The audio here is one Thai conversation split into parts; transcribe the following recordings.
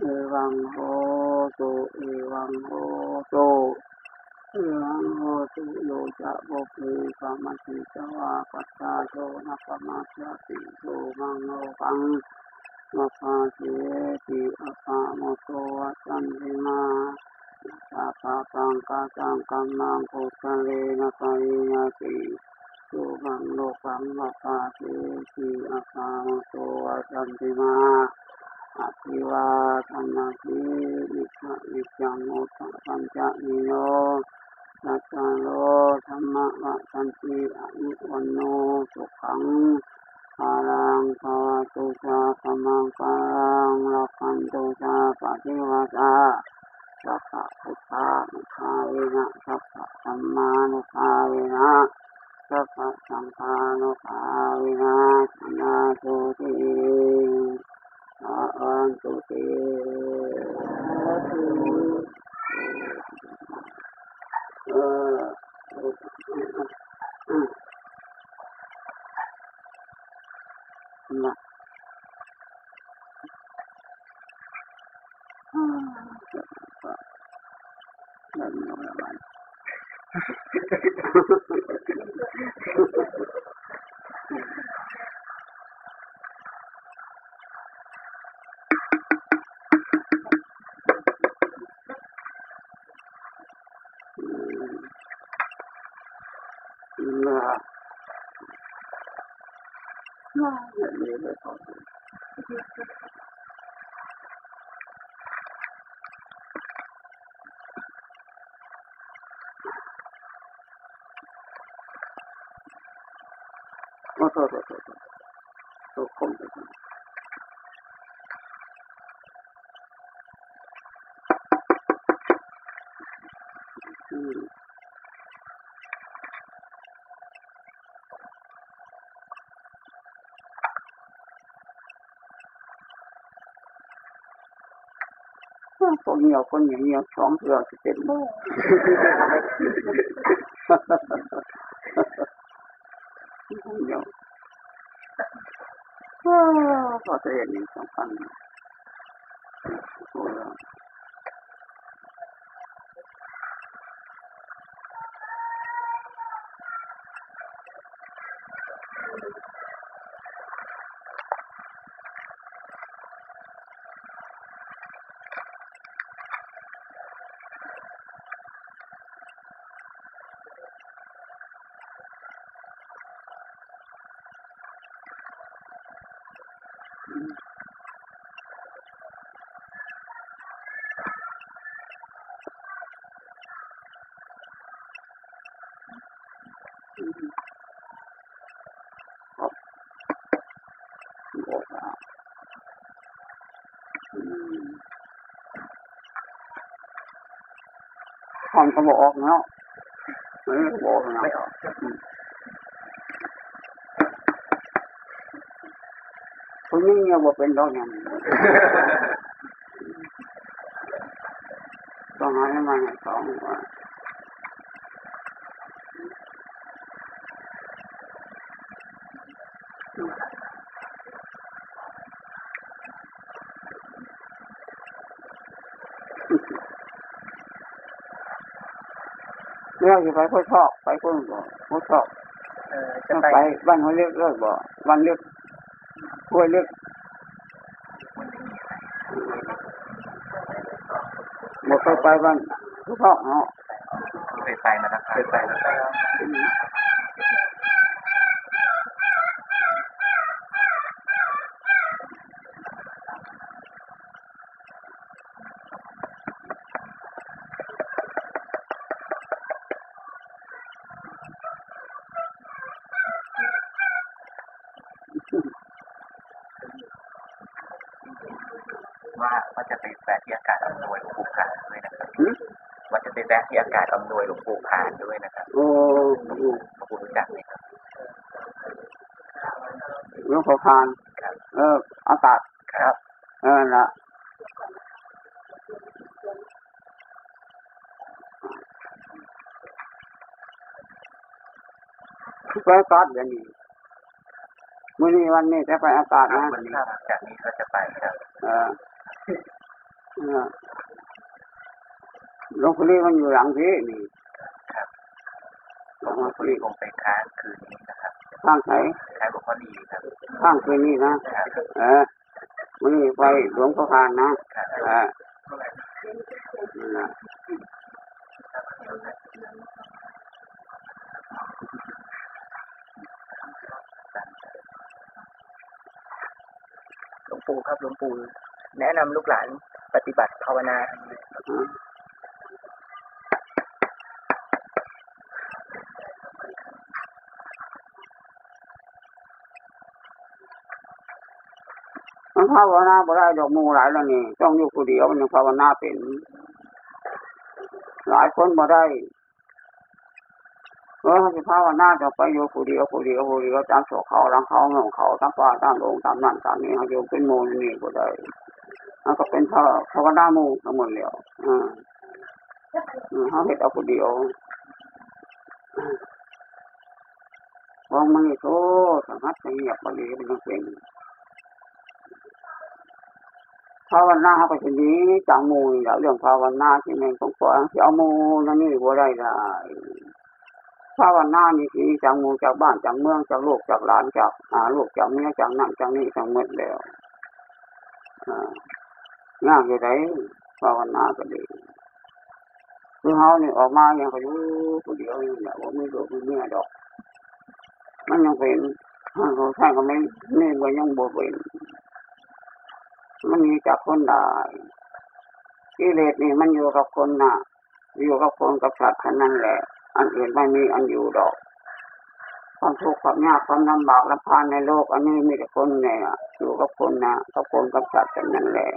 เอวังโหตุเอวังโหตุเอวังโหตุโยจะบุปีกามัติจวาปัสสาโยนะปมาสติโยมังโลกังมาปาเจติอาปาโมโตวัจันติมาสาปาปังกาจังกัมมังปุตเลนะปายาติโยมังโลกังมาปาเจติอาปาโมโตวัจันติมา อภิวาทนาสีนิสะนิจังโมตะปัญจนิโนสัจจโลธรรมะวะสันติอนุวันโนสุขังภาลังภาวะตุสาขมังกาลังรักันตุสาปฏิวัตาสัพพะพุทธานุภาเวนะสัพพะธัมมานุภาเวนะสัพพะสังฆานุภาเวนะนะสุติ เออนะเล่นอยู่แล้ว มันนะนะอย่างนี้เลยพอดีโอ้โหโอ้โหโอ้โหโอ้คงจะทำอืม คน เหนียวคนเหนียวเหนียวสองเถื่อสิเป็นโม่เหนียวพอจะเห็นนี่สำคัญโความก็บอกเนาะเออบอกเนาะไม่ออกคนนี้เนี่ยบอกเป็นดอกอย่างต้องหาให้มันสองว่า เรื่องที่ไปพ่อชอบไปคนบ่พ่อชอบเออจะต้องไปไปบ้านเขาเรียกเลิกบ่บ้านเรียกห้วยเรียกบ่เคยไปบ้านพ่อชอบเนาะเคยไปมาแล้วเคยไปแล้วก็ว่ อากาศอำนวยหลวงปู่ผานด้วยนะครับโอ้หลวงปู่หลวงปู่รู้จักไหมครับหลวงพ่อพานครับเอออากาศครับ เออละไปอากาศเดี๋ยวนี้มื้อนี้วันนี้จะไปอากาศครันะบวันนี้จากนี้ก็จะไปครับ เออ หลวงพ่อลีมันอยู่หลังพี่นี่ครับหลวงพ่อลีคงไปค้างคืนนี้นะครับข้างไหนค้างหลวงพ่อลีครับข้างคืนนี่นะครับเออมันนี่ไปหลวงพ่อพานนะเออนั่นน่ะหลวงปู่ครับหลวงปู่แนะนำลูกหลานปฏิบัติภาวนา อืมมัน ภาวนาบ่ได้ดอกมูหลายแล้วนี่ต้องอยู่ผู้เดียวมันยังภาวนาเป็น หลายคนบ่ได้เออสิภาวนาจะไปอยู่ผู้เดียวผู้เดียวผู้เดียวตามโศกเขาหลังเขาเงาเขาตามฟ้าตามลงตามนั่นตามนี้เขาอยู่เป็นมูนี่บ่ได้มันก็เป็นภาภาวนามูทั้งหมดแล้วอ่าอืมเขาเฮ็ดเอาผู้เดียวมองมันนี่โตสงัดสเงียบบ่ดีมันยังเป็น ภาวนาเขาก็จะหนี้จากมูนี่แหล้วเรื่องภาวนาที่แม่งต้องปล่อยที่เอามูนั่นนี่บ่ได้ได้ภาวนานี่ที่จากมูจากบ้านจากเมืองจากโลกจากหลานจากอาลูกจากเมียจากนั่นจากนี่ทั้งหมดแล้วอ่ายากอยู่ไหนภาวนาก็ดีคือเฮานี่ออกมาอย่างก็อยู่ผู้เดียวนี่แหละว่าไม่รู้ไม่เมียดอก มันยังเป็นเขาใช่ก็ไม่นี่ยังบ่เป็น มันมีจากคนได้กิเลสนี่มันอยู่กับคนน่ะอยู่กับคนกับสัตว์แค่นั้นแหละ อันอื่นไม่มีอันอยู่ดอก ความทุกข์ความยากความลำบากลำพานในโลก อันนี้มีแต่คนเนี่ยอยู่กับคนนะกับคนกับสัตว์แค่นั้นแหละ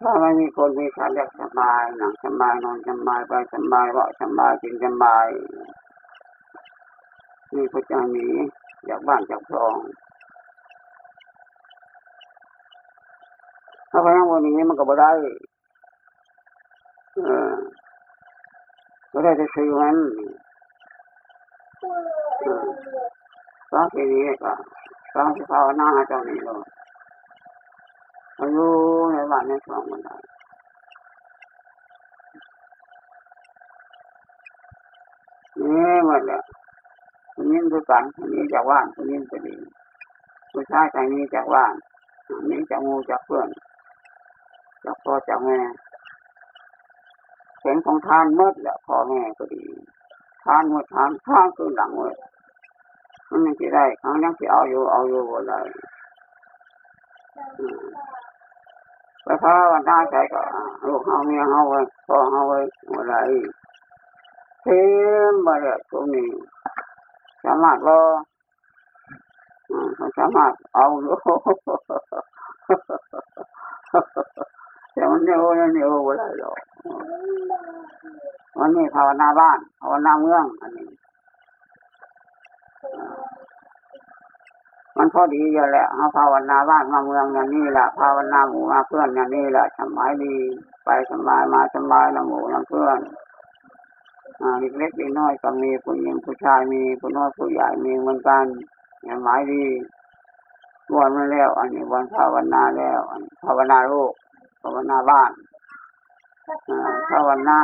ถ้าไม่มีคนมีสัตว์เรียกสบายหนังสบายนอนสบายไปสบายว่าสบายกินสบายนี่พระเจ้าหนีจากบ้านจากครองาพยังวันนี้มันก็บ่ได้เออบ่ได้จะซื้อมันเออสองทีนี้ก็สองที่ภาวนาเจ้านี้เลยอายุในบ้านในช่องมันได้นี่หมดแล้วคนนี้คือกันคนนี้จากว่านคนนี้จะดีผู้ชายใจนี้จากว่านนนี้จากงูจากเพื่อน จากพ่อจาแม่เสียงของทานเมื่อแล้วพ่อแม่ก็ดี ทานหมดทานข้างคือหลังหมดมันยังจะได้ครั้งยังจะเอาอยู่เอาอยู่อะไรไปพาวันหน้าใจก็ลูกเฮาเมียเฮาไว้พ่อเฮาไว้อะไรเต็มไปเลยตรงนี้สามารถรอสามารถเอาอยู่ นเนี่ยโอ้ยเนี่ยโอ้อะไรหรอกวันนี้ภาวนาบ้านภาวนาเมือง อันนี้มันพอดีอยู่แหละเขาภาวนาบ้านมาเมืองอย่างนี้แหละภาวนาหมู่มาเพื่อนอย่างนี้แหละสมัยดีไปสบายมาสบายละหมู่ละเพื่อนอ่าเล็กๆน้อยก็มีผู้หญิงผู้ชายมีผู้น้อยผู้ใหญ่มีเหมือนกันอย่างหมายดีวันมาแล้ว อันนี้วันภาวนาแล้วอันภาวนาโลก ภาวนาบ้านภาวนา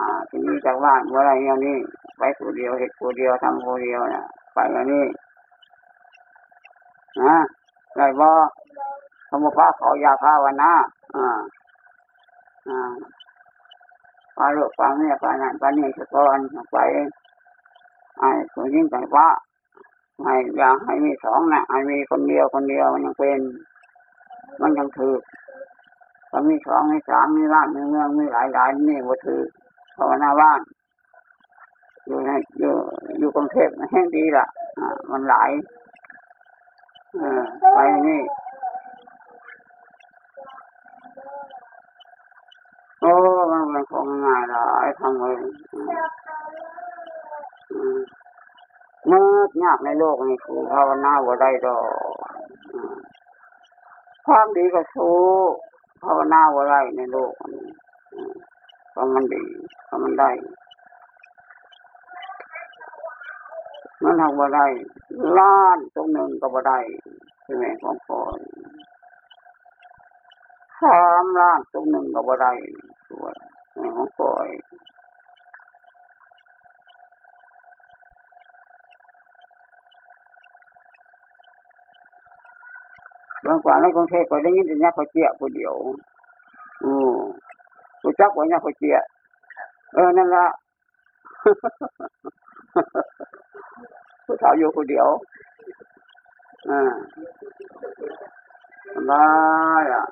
อ่าทีนี้จากบ้านเมื่อไรอย่างนี้ไปผู้เดียวเหตุผู้เดียวทำผู้เดียวเนี่ยไปอย่างนี้นะไรบ่สมุภาเขายาภาวนาอ่าอ่าปลาลูกปลาเมียปลานั่นปลานี่สะกอนไปไอ้ผู้ยิ่งไปว่าให้อยากให้มีสองนะให้มีคนเดียวคนเดียวมันยังเป็น มันยังถือ ถ้ามีสองมีสามมีบ้านมีเมืองมีหลายหลายนี่ว่าถือภาวนาบ้าน อยู่ในอยู่อยู่กรุงเทพแห้งดีละอ่ามันหลายอไปนี่ โอ้ มันมันคงง่ายหละไอ้ทำเลยมเมื่อยากในโลกนี่คือภาวนาว่าได้ดอกความดีก็สู้ ภาวนาว่าไรในโลกนี้อืมเพราะมันดีเพราะมันได้มันทำว่าได้ล้านตรงหนึ่งก็บ่ได้ใช่ไหมของพ่อสามล้านตรงหนึ่งก็บ่ได้สวยของปล่อยบา งกว่าในกรุงเทพก็ได้ยินแต่เนี่ยเขาเจี๊ยบคนเดียวอือกูจักว่าเนี่ยเขาเจี๊ยเออนั่นละผู้สาวอยู่คนเดียวอ่าสบาอะ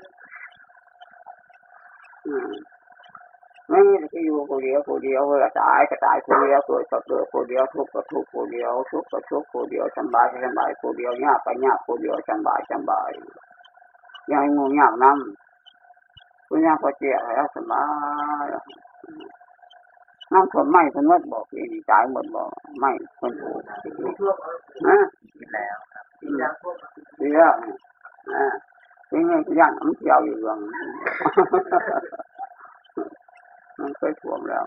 อืม ไม่ที่อยู่คนเดียวคนเดียวเวลาตายก็ตายคนเดียวเกิดก็เกิดคนเดียวทุกข์ก็ทุกข์คนเดียวทุกข์ก็ทุกข์คนเดียวสบายก็สบายคนเดียวยากก็ยากคนเดียวสบายสบายยังงูยากน้ำคุณยากก็เจี๊ยแล้วสบายน้ำฝนไหม้คนมดบอกนี่จ่ายหมดบอกไหม้คนถูกนะกินแล้วครับเสียอ่าทีนี้ย่างน้ำเจียวอยู่เรื่อง มันเคยท่วมแล้ว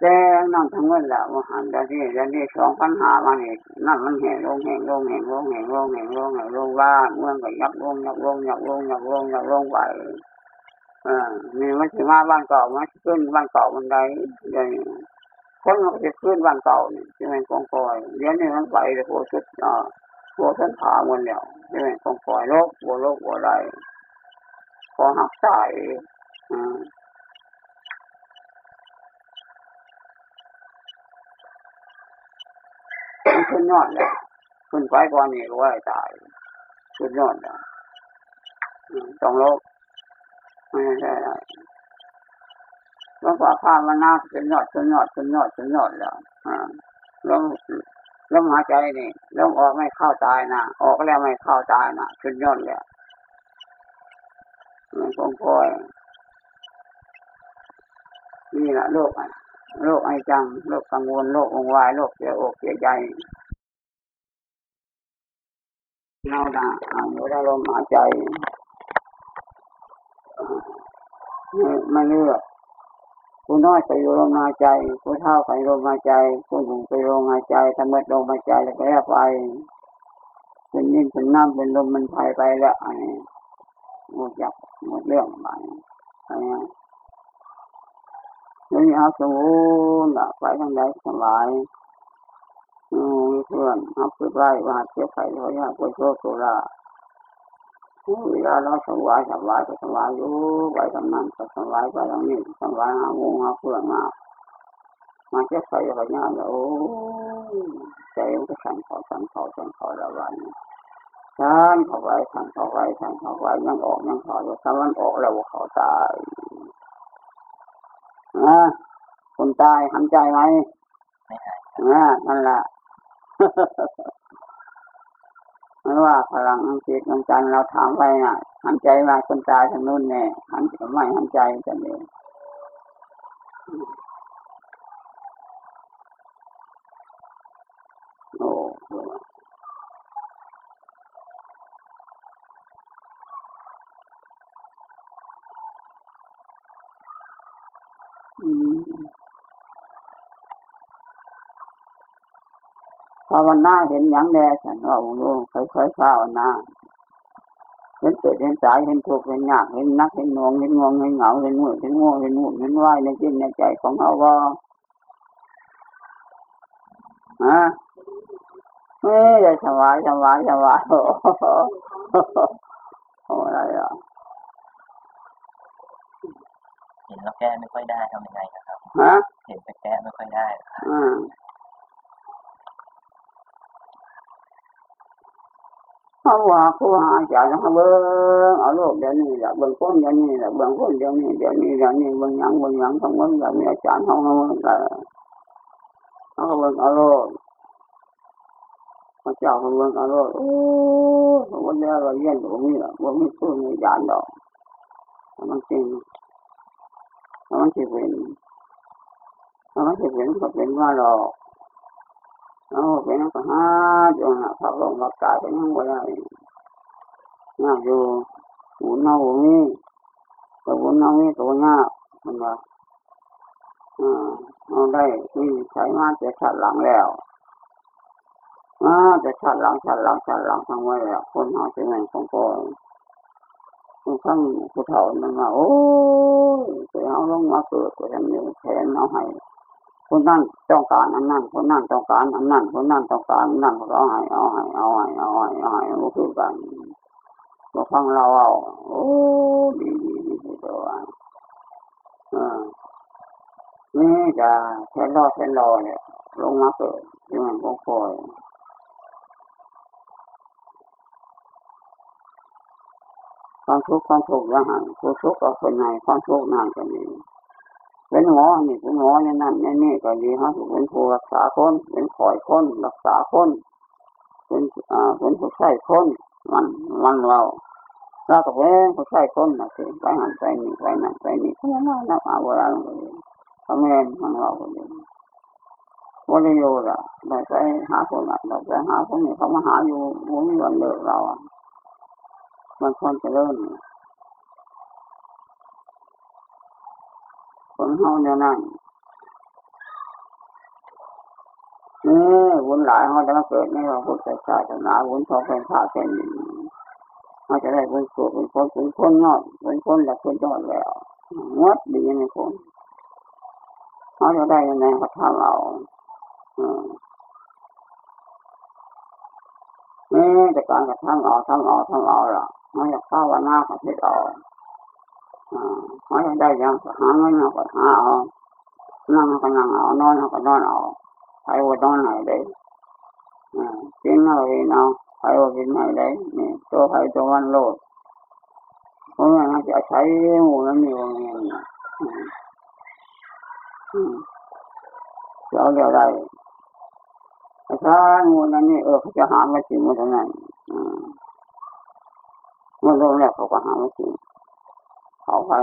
แต่นั่งทั้งวันแล้วหันแต่ที่ดี๋ยวนี้สองปัญหามาเนี่ยนั่นมันแห่งลงแห่งลงแห่งลงแห่งลงแห่งลงแห่งลงบ้าเมืองก็ยับลงยับลงยับลงยับลงยับลงไปอ่านี่มันจะมาบ้านเก่ามันขึ้นบ้านเก่ามันได้เดี๋ยวคนมันจะขึ้นบ้านเก่านี่ใช่ไหมกองกอยเดี๋ยวนี้มันไปแต่โคชุดอ่าโคชุดผาหมดแล้วใช่ไหมกองกอยโลกโบัวโลกโบัวไร ขอหักสายอ่ามันขึ้นยอดแล้วขึ้นไปก่อนนี่ก็ว่าตายขึ้นยอดแล้วต้องลกไม่ใช่แล้วก็ข้ามันน่าขึ้นยอดขึ้นยอดขึ้นยอดขึ้นยอดแล้วอ่าแล้วลมหายใจนี่ลมออกไม่เข้าตายนะออกแล้วไม่เข้าตายนะขึ้นยอดแล้ว มันคงคอยนี่แหละโรคอะโรคไอจังโรคกังวลโรคองวายโรคเสียอกเสียใจเราด่าเอาอยู่ได้ลมหายใจไม่เลือกผู้น้อยไปอยู่ลมหายใจผู้เท่าไปลมหายใจผู้หนุ่มไปลมหายใจทำเมื่อลมหายใจแล้วก็แยกไปเป็นดินเป็นน้ำเป็นลมมันไปไปแล้วไอ้ หมดยักหมดเรื่องไปไอ้นี่เอาสมุนะไปทางใดสบายอืมเพื่อนเอาไปไล่ว่าเจ็บไข้หัวยาปวดโรโซลาเวลาเราสบายสบายก็สบายอยู่ไปทำนั้นก็สบายไปทางนี้สบายหางูหาเพื่อนมามาเจ็บไข้หัวยาแล้วโอ้ใจมันก็สั่นเขาสั่นเขาสั่นเขาละวันฉัน เข้าไปฉันเข้าไปฉันเข้าไปยังออกยังเข้าอยู่ถ้ามันออกแล้วเขาตายนะคนตายทำใจไหมไม่นะนั่นแหละไม่ว่าพลังจิตของจันเราถามไปน่ะหันใจมาคนตายทางนู้นแน่หันไม่หันใจจะเองโอ้อืมภาวนาเห็นอย่างแน่ฉันว่าโอ้โหค่อยๆภาวนาเห็นเกิดเห็นสายเห็นทุกข์เห็นยากเห็นนักเห็นหน่วงเห็นงงเห็นเหงาเห็นมืดเห็นง่วงเห็นหุ่นเห็นว่ายในจิตในใจของเราว่าฮะเฮ้ยสบายสบายสบายโอ้โหอะไรอะเห็นแล้วแก้ไม่ค่อยได้ทำยังไงนะครับฮะเห็นแต่แก้ไม่ค่อยได้ครับอืม เขาว่าครูหาอาจารย์เขาเบิ้งเอาโลกเดี๋ยวนี้แหละเบิ้งคนเดี๋ยวนี้แหละเบิ้งคนเดี๋ยวนี้เดี๋ยวนี้เดี๋ยวนี้เบิ้งยังเบิ้งยังทั้งหมดแบบนี้อาจารย์เขาเขาเบิ้งเขาเบิ้งเอาโลกพระเจ้าเขาเบิ้งเอาโลกโอ้วันนี้เราเรียนตรงนี้แหละว่าไมีครูมีอาจารย์ดอกมันจริงมันจะเป็นมันจะเป็นก็เป็นว่าหรอก เอาเป็นก็หาจนพักลงพักกายเป็นยังไงได้ง่ายอยู่หุ่นเอาหุ่นนี้แต่หุ่นเอานี้ตัวง่ายมันว่าเอาได้มีใช้มาจะขัดหลังแล้วอ่าจะชัดหลังชัดหลังชัดหลังทั้งไว้แล้วคนหาเป็นแม่ของพ่อทั้งผู้เฒ่ามันมาโอ้ยไปเอาลงมาเกิดก็ยังมีแขนเอาให้ คนนั่นต้องการอันนั้นคนนั่นต้องการอันนั้นคนนั่นต้องการอันนั้นก็ให้เอาให้เอาให้เอาให้เอาให้ก็คือกันก็ฟังเราเอาโอ้ดีดีดีดีตัวอ่านี่จะแค่รอแค่รอเนี่ยลงมาเกิดที่มันก็คอยความทุกข์ความทุกข์ละหันความทุกข์กับคนในความทุกข์นั่นก็มี เป็นหมอนี่เป็นหมอในนั้นในนี่ก็ดีฮะเป็นผู้รักษาคนเป็นคอยคนรักษาคนเป็นอ่าเป็นผู้ใช้คนมันมันเราเราก็เป็นผู้ใช้คนนะสิไปหันไปนี่ไปนั่นไปนี่เขาไม่นับอาเวลาเลยเขาแม่นของเราคนนี้วันโยละเราไปหาคนนั้นเราไปหาคนนี้เขามาหาอยู่มุ้งวันเลิกเราอะมันคนจะเริ่ม คนเฮาเนี่ยนั่นนี่วุนหลายเขาจะมาเกิดในเราพุทธศาสนาวุนทองเป็นข้าเป็นเขาจะได้เป็นสุเป็นคนเป็นคนยอดเป็นคนแบบคนยอดแล้วงดดีในคนเขาจะได้ยังไงเขาทำเอานี่แต่การกระทำเอาทำเอาทำเอาล่ะเขาอยากเข้าวันหน้าเขาเทศเอา เขาได้ยังหาเงินเขาก็หาเอานั่งก็นั่งเอานอนเขาก็นอนเอาใครว่านอนไหนได้กินเอาเองเอาใครว่ากินไหนได้นี่ตัวใครตัววันโลดเพราะงั้นจะใช้หมูนั้นมีวงเงินจะเอาเรื่องอะไรถ้างูนั้นนี่เออเขาจะหามาจริงมันเท่านั้นมันลงแล้วเขาก็หามาจริง เขาไป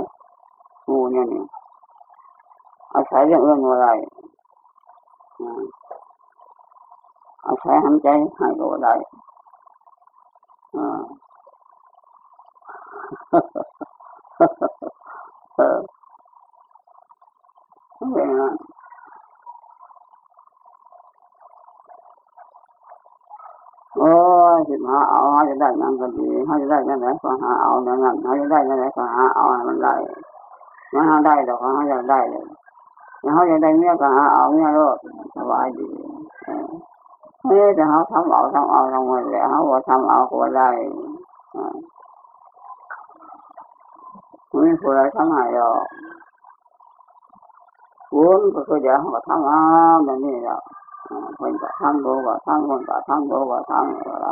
งูเนี่ยนี่อาศัยเรื่องเอื้องอะไรอาศัยหายใจให้ก็ได้เออเป็นอย่างนั้น โอ้ยสิหาเอาเขาจะได้นั่นก็ดีเขาจะได้นั่นไหนก็หาเอานั่นนั่นเขาจะได้นั่นไหนก็หาเอามันได้มันหาได้ดอกเขาจะได้เลยเขาจะได้เมียก็หาเอาเมียรอดสบายดีเฮ้ยแต่เขาทำเอาทำเอาทำหมดเลยเขาบอกทำเอาก็ได้ไม่มีผู้ใดทำให้หรอกวุ้นก็คือเดี๋ยวเขาทำเอาแบบนี้แล้ว คนก็ทำดูก็ทำคนก็ทำดูก็ทำอะไร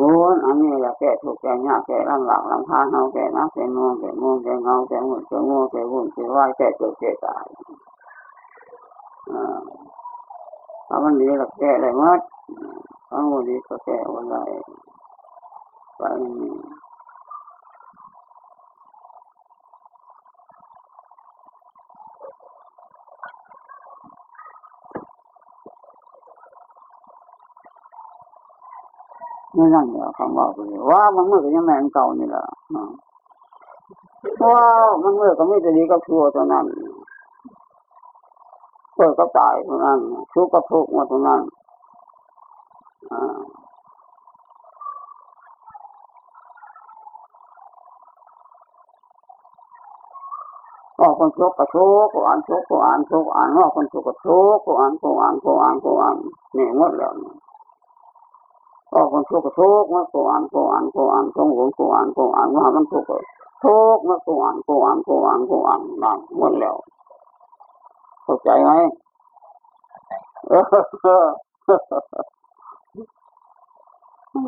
วุ้อันนี้แหละแก่ถูกแก่ยากแก่ลำบากลำพานเขาแก่นักแก่งงแก่งงแก่เงาแก่หุ่นแก่งูแก่วุ่นแก่ว่ายแก่เกิดแก่ตายถ้ามันดีเราแก่ได้หมดถ้ามันดีก็แก่วันไรไปนี่ ไม่นั่งเดี๋ยวคำว่าไปว่ามันเมื่อก็ยังแม่งเก่านี่แหละว้าวมันเมื่อก็ไม่จะดีก็ชั่วตัวนั้นเกิดก็ตายตัวนั้นทุกข์ก็ทุกข์มาตัวนั้นว่าคนทุกข์ก็ทุกข์ก็อ่านทุกข์ก็อ่านทุกข์อ่านว่าคนทุกข์ก็ทุกข์ก็อ่านก็อ่านก็อ่านก็อ่านนี่หมดแล้ว ก็คนทุกข์ก็ทุกข์มาโกอ่านโกอ่านโกอ่านโกหงโกอ่านโกอ่านว่ามันทุกข์ทุกข์มาโกอ่านโกอ่านโกอ่านโกอ่านนั่งหมดแล้วเข้าใจไหม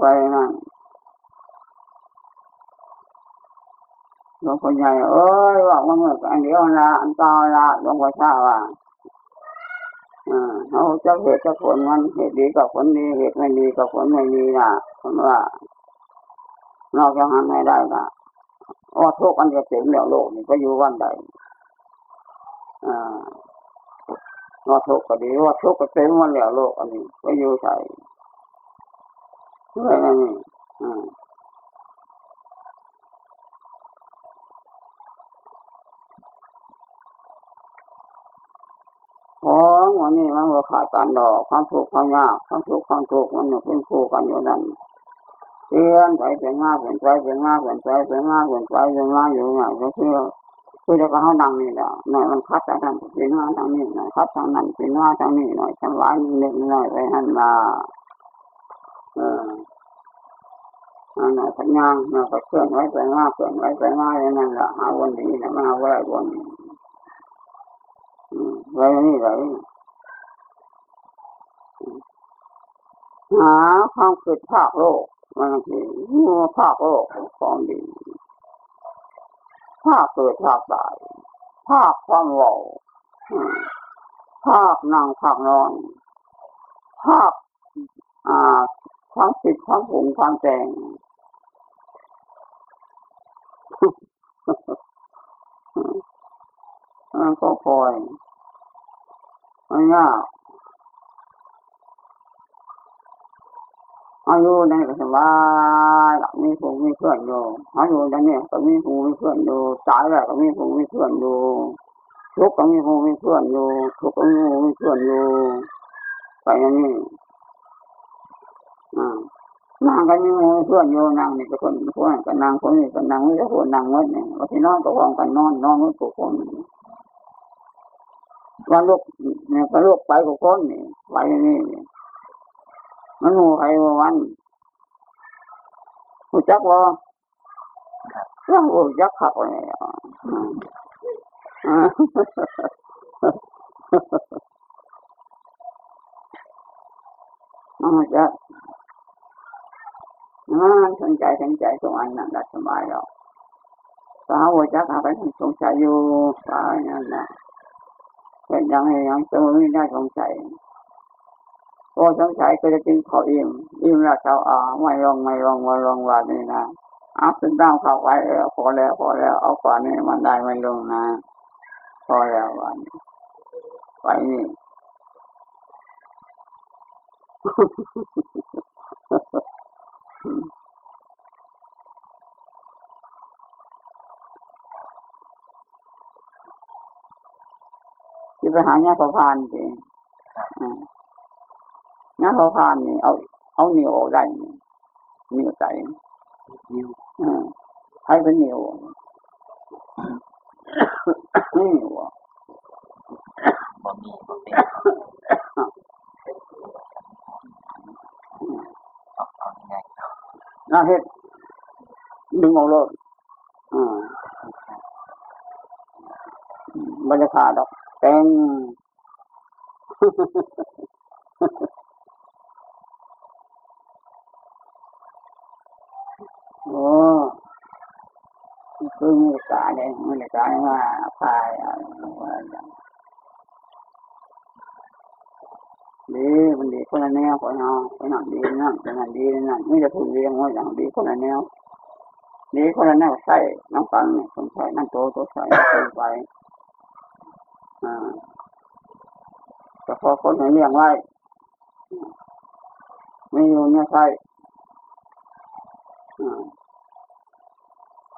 ไปนั่นหลวงพ่อใหญ่เอ้ยว่ามันเหมือนอันเดียวละอันเก่าละหลวงพ่อชาว่า เขาจะเหตุจะผลมันเหตุดีกับผลดีเหตุไม่ดีกับผลไม่ดีนะผมว่านอกจากนั้นไม่ได้นะว่าทุกอันจะเต็มแล้วโลกนี่ก็อยู่วันใดอ่าว่าทุกก็ดีว่าทุกก็เต็มวันแล้วโลกอันนี้ก็อยู่ใส่อะไรนี่ ของวันนี้มันก็ขาดการดอกความทุกข์ความยากความทุกข์ความทุกข์มันเป็นคู่กันอยู่นั่นเปลี่ยนไปเป็นงาเปลี่ยนใจเป็นงาเปลี่ยนใจเป็นงาเปลี่ยนใจเป็นงาอยู่อย่างก็คือคือจะก็เขาดังนี่แหละหน่อยมันคัดทางนั้นเป็นงาทางนี้หน่อยคัดทางนั้นเป็นงาทางนี้หน่อยจังหวะนิดนิดหน่อยไปหันมาเอออันไหนสัญญาณเราก็เคลื่อนไว้ไปงาเคลื่อนไว้ไปงาอย่างนั้นแหละหาวันดีนะมาไว้วันนี้ ไว้นี่ไรหาความเกิดภาคโลกมันคือหัวภาคโลกของดีภาคเกิดภาคตายภาคความเหล่าภาคนั่งภาคนอนภาคอ่าความคิดความผงความแต่งมันก็คอย มันยากอายุในก็สบายมีผูมีเพื่อนอยู่อายุในนี้ก็มีผูมีเพื่อนอยู่ตายแล้วก็มีผูมีเพื่อนอยู่ทุกข์ก็มีผูมีเพื่อนอยู่ทุกข์ก็มีผูมีเพื่อนอยู่ไปอย่างนี้อ่นางก็มีผูมีเพื่อนอยู่นางนี่ก็คนคนก็นางคนนี้ก็นางไม่ใช่คนนางเงินเนี่ว่าที่นอนก็วางกันนอนนอนกับทุกคน วันลูกเนี่ยก็ลูกไปกับคนนี่ไปนี้มันหูใครวันหูจักว่าก็หูจักขับเลยมันจะมันสนใจสนใจทุกอันนั่นสบายแล้วสาวจักหาไปสงสัยอยู่สาวนั่นนะ เป็นยังไงยังจะไม่ได้สงสัยพอสงสัยก็จะกินข้าวอิ่มอิ่มแล้วเช้าอ่าไม่ลงไม่ลงไม่ลงวันนี้นะอัพเป็นตั้งเข้าไปแล้วพอแล้วพอแล้วเอาก่อนนี้มันได้ไม่ลงนะพอแล้ววันไปนี่ ที่ไปหาเนี่ยพอพานจริงงานเขาพานนี่ เอาเอาเหนียวได้นี่เหนียวใจนิ้วให้เป็นเหนียวไม่เหนียวบ่มีบ่เป็นเอาเอายังไงครับน่าเฮ็ดดึงออกเลยอ่าบรรยากาศดอก แต่งโอ้คือมีกาเนี่ยมีกาเนี่ยว่าพายอะไรว่างดีมันดีคนละแนวคนเอาคนนั้นดีนั่นคนนั้นดีนั่นไม่จะพูดเรียงว่าอย่างดีคนละแนวดีคนละแนวใส่น้ำฟังเนี่ยคนใส่นั่งโตโตใส่ไปอ่า แต่พอคนเห็นเลี้ยงไว้ไม่อยู่เนี่ยใช่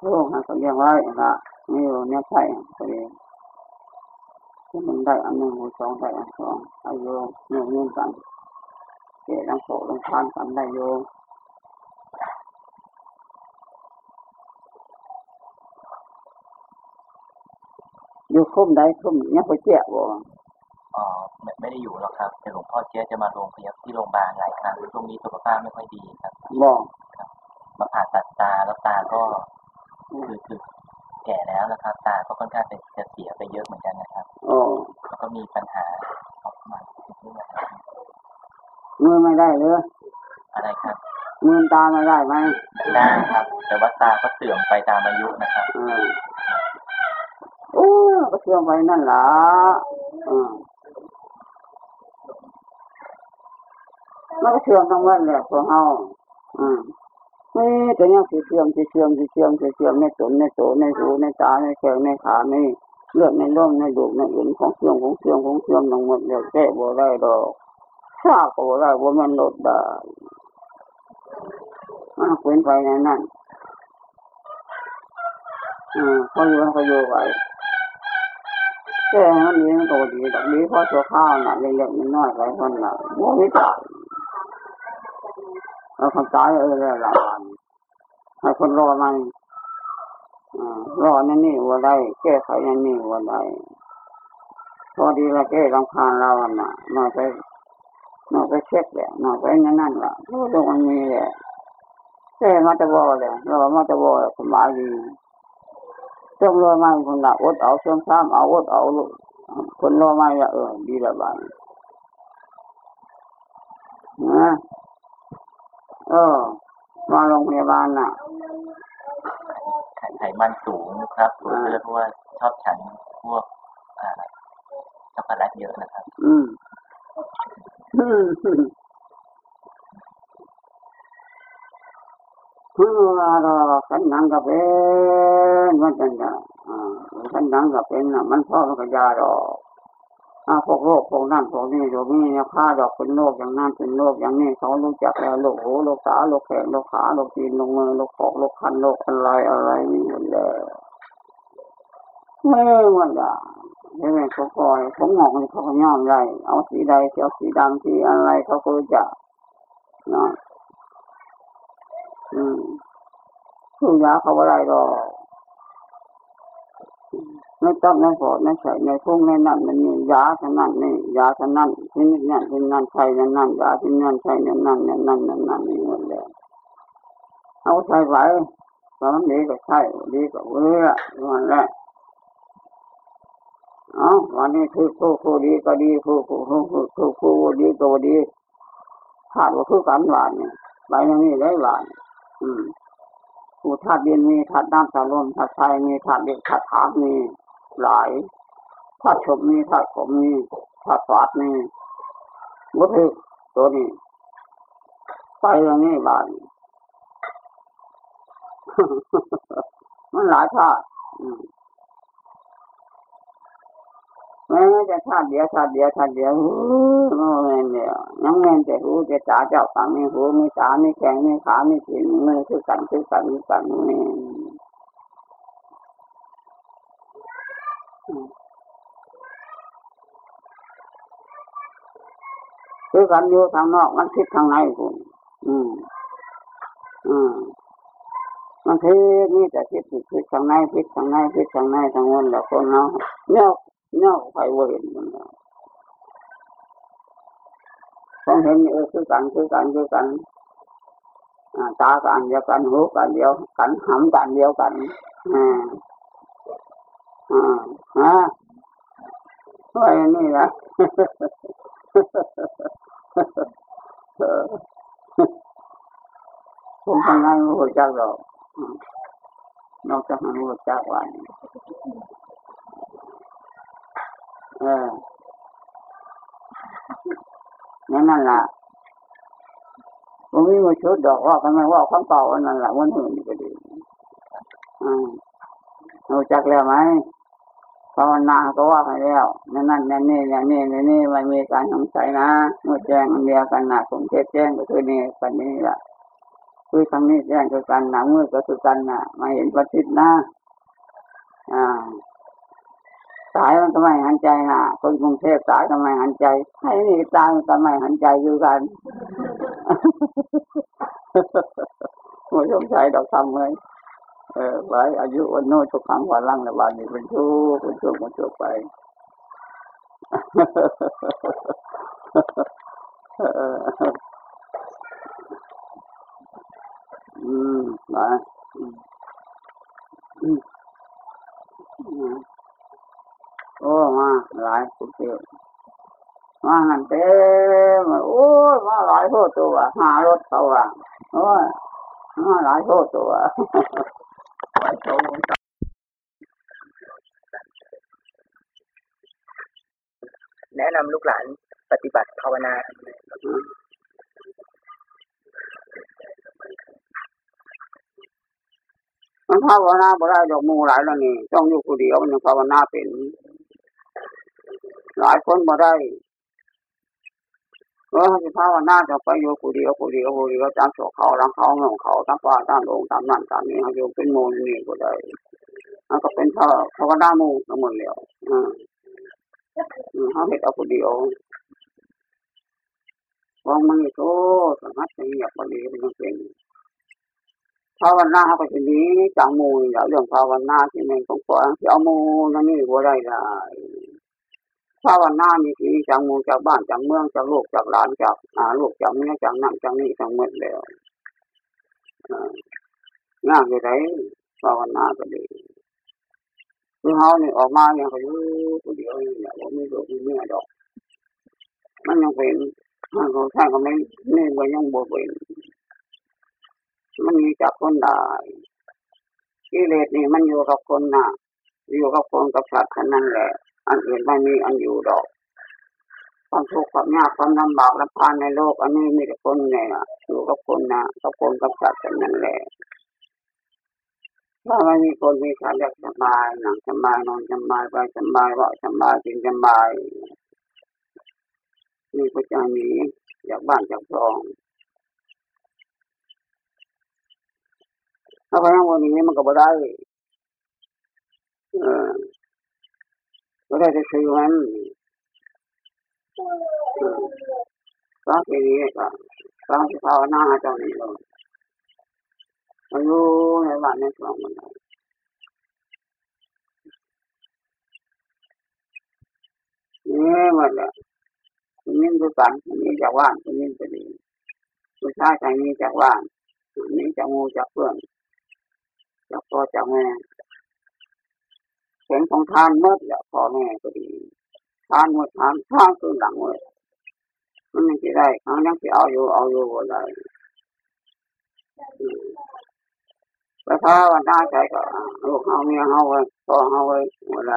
ลูกนะก็เลี้ยงไว้ละไม่อยู่เนี่ยใช่พอดีที่มันได้อันหนึ่งหูสองได้อันสองอายุเนื่งเนื่งกันเกี่ยงโสลังทานกันได้โยอยู่คุ้มได้คุ้มเนี่ยไปเจี๊ยบบ่ ไม่ไม่ได้อยู่หรอกครับ แต่หลวงพ่อเจ๊จะมาโรงพยาบาลที่โรงพยาบาลหลายครั้งช่วงนี้สุขภาพไม่ค่อยดีครับบอกมาผ่าตัดตาแล้วตาก็คือคือแก่แล้วนะครับ ตาก็ค่อนข้างจะจะเสียไปเยอะเหมือนกันนะครับโอ้แล้วก็มีปัญหาออกมาเรื่อยมือไม่ได้เลยๆอะไรครับมือตาไม่ได้ไหมได้ครับ แต่ว่าตาก็เสื่อมไปตามอายุนะครับเออโอ้ก็เชื่อไปนั่นล่ะเออ มันก็เชื่อมทั้งวันแหละพวกเฮาอืมนี่แต่เนี่ยสิเชื่อมสิเชื่อมสิเชื่อมสิเชื่อมในตนในโตในหูในตาในแขนในขาในเลือดในร่มในดูกในอื่นของเชื่อมของเชื่อมของเชื่อมทั้งหมดเลยแก้บ่ได้ดอกซาก็บ่ได้บ่แม่นลดได้มันเป็นไปอย่างนั้นอืมเขาอยู่เขาอยู่ไปแก่มันดีมันโตดีแต่ดีเพราะตัวข้าวน่ะเล็กๆน้อยๆหลายคนน่ะว่าไม่ตาย เราคนตายเออหลายวันให้คนรอมันรอนั่นนี่ว่าได้แก้ไขนั่นนี่ว่าได้พอดีละแก้ลำคาญเราน่ะนอยไปนอยไปเช็คแหละนอยไปนั่นนั่นละทุกตรงมันมีแหละแก้มาตะบอเลยรอมาตะบอสมายดีต้องรอมาคนละอดเอาเชื่อมซ้ำเอาอดเอาลูกคนรอมาละเออดีละบ้านนะ เออ มาโรงพยาบาลน่ะไขมันสูงครับสูงเลือดเพราะว่าชอบฉันพวกอ่าช็อกโกแลตเยอะนะครับ อืมอืมคือว่าเราขันหนังก็เป็นมันเป็นอะขันหนังก็เป็นอะมันพ่อมันก็ยาดอกอา พวกโรคพวกนั่นพวกนี้โรคนี้เนี่ยค่าดอกเป็นโรคอย่างนั้นเป็นโรคอย่างนี้เขารู้จักแล้วโรคหูโรคตาโรคแขนโรคขาโรคตีนโรคมือโรคคอโรคคันโรคอะไรอะไรนี่หมดเลยไม่หมดอะนี่เป็นเขาคอยผมหงอกนี่เขาก็ย่อมได้เอาสีใดเขียวสีดำสีอะไรเขาก็รู้จักนะอืมคือยาเขาอะไรหรอก ไม่ต้องในปอดในใส่ในพุ่งในนั่นมันมียาท่านั้นนี่ยาท่านั้นที่นี่นั่นที่นั่นใช่นั่นนั่นยาที่นั่นใช่นั่นนั่นนั่นนั่นนั่นนั่นนี่หมดเลยเอาใส่ไว้ตอนนี้ก็ใช่ดีก็เว้ยมันแหละอ๋อวันนี้คือคู่คู่ดีก็ดีคู่คู่คู่คู่คู่ดีก็ดีขาดว่าคือกันหวานเนี่ยใบอย่างนี้ได้หวาน อืมผู้ธาตุเดินมีธาตุน้ำธาตุลมธาตุไฟมีธาตุเด็กธาตุถามมี หลายธาตุชมมีธาตุผมมีธาตุฝาดมีวัตถุตัวนี้ไปอย่างนี้บานมันหลายธาตุแม้จะชาติเดียวชาติเดียวชาติเดียวหูแม่นเดียวยังแม่นแต่หูจะตาเจ้าฟังมีหูมีตามีแขงมีขามีสีมือคือกันคือกันคือกันนี่ คือกันอยู่ทางนอกมันคิดทางในคุณอืม อืมมันคิดนี่แต่คิดคิดทางในคิดทางในคิดทางในทางวนแล้วคนเนาะเนี่ยเนี่ยใครว่าเห็นมันต้องเห็นเออคือกันคือกันคือกันตากันเดียวกันหูกันเดียวกันหำกันเดียวกันอ่า อ่าฮะว่าอย่างนี้นะผมทำงานรู้จักหรอกนอกจากไม่รู้จักวันเออนั่นนั่นแหละผมมีมาชุดดอกว่ากันไม่ว่าคำเป่าอันนั้นแหละวันหื่นก็ดีอ่ารู้จักแล้วไหม ภาวนาก็ว่าไปแล้วนั่นนั่นนั่นนี่นั่นนี่นั่นนี่ไม่มีการสงสัยนะเมื่อแจ้งเดียวกันนะผมเทศแจ้งก็คือนี่กันนี้แหละคือคำนี้แจ้งคือกันหนังมือก็คือกันนะมาเห็นปฏิทินนะอ่าตายมันทำไมหันใจนะคนกรุงเทพตายทำไมหันใจให้นี่ตายทำไมหันใจอยู่กันไม่สงสัยดอกทำเลย เออไว้อายุวันโน้ทุกครั้งวันล่างในวันนี้เป็นชุกเป็นชุกเป็นชุกไปอืมนะโอ้มาหลายสุดเดียวมาหันเต็มโอ้มาหลายโทษตัวหารถเขาอะโอ้มาหลายโทษตัว หลายโทษแนะนำลูกหลานปฏิบัติภาวนามันภาวนาบ่ได้ดอกมูหลายแล้วนี่ ต้องอยู่คนเดียวมันภาวนาเป็น หลายคนบ่ได้ เออที่ภาวนาจะไปอยู่คนเดียวคนเดียวคนเดียวตามโศกเขาลังเขาเงเขาตามป่าตามลงตามนั่นตามนี้เขาอยู่เป็นโมนี่ก็ได้มันก็เป็นภาวนามูทั้งหมดแล้วอ่าเขาเห็นเอาคนเดียววางมันโตสามารถเหยียบไปเลยมันเป็นภาวนาเขาก็จะนี้จากมูอย่างเรื่องภาวนาที่ในของก่อนที่เอามูนั่นนี่หัวได้ได้ ภาวนามีที่จากมูจากบ้านจากเมืองจากโลกจากหลานจากอาลูกจากเมียจากนั่นจากนี่ทั้งหมดแล้วงานอยู่ไหนภาวนาก็ดีคือเขาเนี่ยออกมาเนี่ยเขาอยู่คนเดียวเนี่ยผมไม่รู้ไม่เมียดอกมันยังเป็นมันก็ใช่ก็ไม่ไม่ว่ยังบ่เป็นมันมีจากคนได้กิเลสนี่มันอยู่กับคนน่ะ อยู่กับคนกับสัตว์แค่นั้นแหละ อันอื่นไม่มีอันอยู่ดอกความทุกข์ความยากความลำบากลำพานในโลก อันนี้มีแต่คนเนี่ยอยู่กับคนนะกับคนกับสัตว์แค่นั้นแหละถ้าไม่มีคนมีชาเรียกสบายหนังสบายนอนสบายไปสบายว่าสบายกินสบายนี่ก็จะหนีจากบ้านจากซองถ้าไปยังวันนี้มันก็บ่ได้เออ ก็ได้จะซื้อมันสร้างที่นี้ก็สร้างที่ภาวนาจ้านี่เลยมาอยู่ในบ้านในซองมันนี่มันแหละยินด้วยกันมีจากว่านยินจะดีผู้ชายใจมีจากว่านนี้จากงูจากเพื่อนจากพ่อจากแม่ งของทานเมื่อแล้วพ่อแม่ก็ดีทานหมดทานทานคือหลังเว้ยมันไม่ได้เขายังจะเอาอยู่เอาอยู่อะไรไปพาวันหน้าใจก็ลูกเฮาเมียเฮาไว้พ่อเฮาไว้อะไร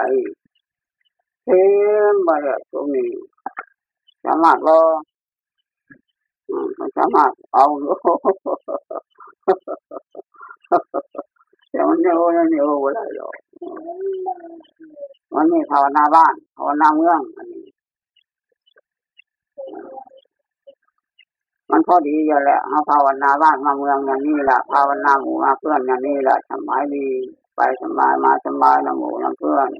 เต็มไปเลยตรงนี้สามารถว่ามันสามารถเอาอยู่แต่มันไม่โอ้ยังไม่โอ้อะไรหรอก มันนี่ภาวนาบ้านภาวนาเมืองอันนี้ มันพอดีอยู่แหละเอาภาวนาบ้านมาเมืองอย่างนี้แหละภาวนาหมู่มาเพื่อนอย่างนี้แหละสบายดีไปสบายมาสบายนะหมู่นะเพื่อน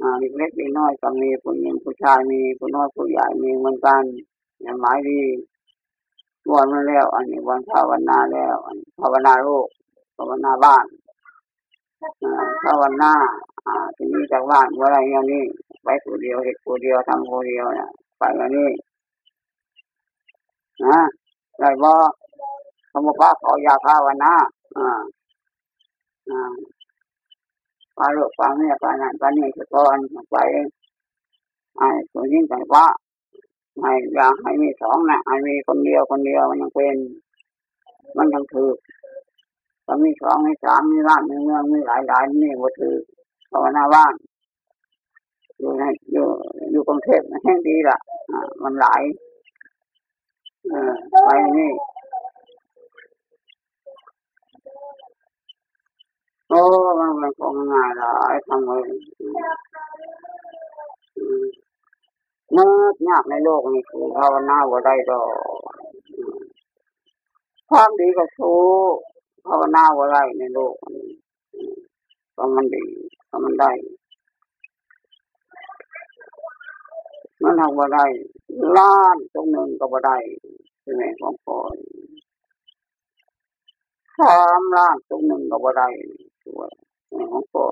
อ่าเล็กๆน้อยก็มีผู้หญิงผู้ชายมีผู้น้อยผู้ใหญ่มีเหมือนกันอย่างหมายดีวันมาแล้ว อันนี้วันภาวนาแล้วอันภาวนาโลกภาวนาบ้าน ภาวนาอ่าทีนี้จากบ้านว่อไรอย่างนี้ไปผู้เดียวเด็กผู้เดียวทำผู้เดียวเนี่ยไปอย่างนี้นะได้บ่สมุภาขอยาภาวนาอ่าอ่าปลาลูกปาเมียปานั่นปานี่จะก่อนไปไอ้ตัวนี้ไปว่าให้อยากให้มีสองนะให้มีคนเดียวคนเดียวมันยังเป็น มันยังถือ ถ้ามีสองมีสามมีบ้านมีเมืองมีหลายหลายนี่บ่ถือภาวนาบ้านอยู่ในอยู่อยู่กรุงเทพแห่งดีละอ่ามันหลายเออไปนี่โอ้มันมันคงง่ายละไอ้ทำไว้เมื่อยากในโลกนี้คือภาวนาว่าได้ดอกความดีก็สู้ ภาวนาว่าไรในโลกนี้ก็มันดีก็มันได้มันทำว่าได้ล้านตรงหนึ่งก็ว่าได้ใช่ไหมของพ่อสามล้านตรงหนึ่งก็ว่าได้ช่วยของพ่อ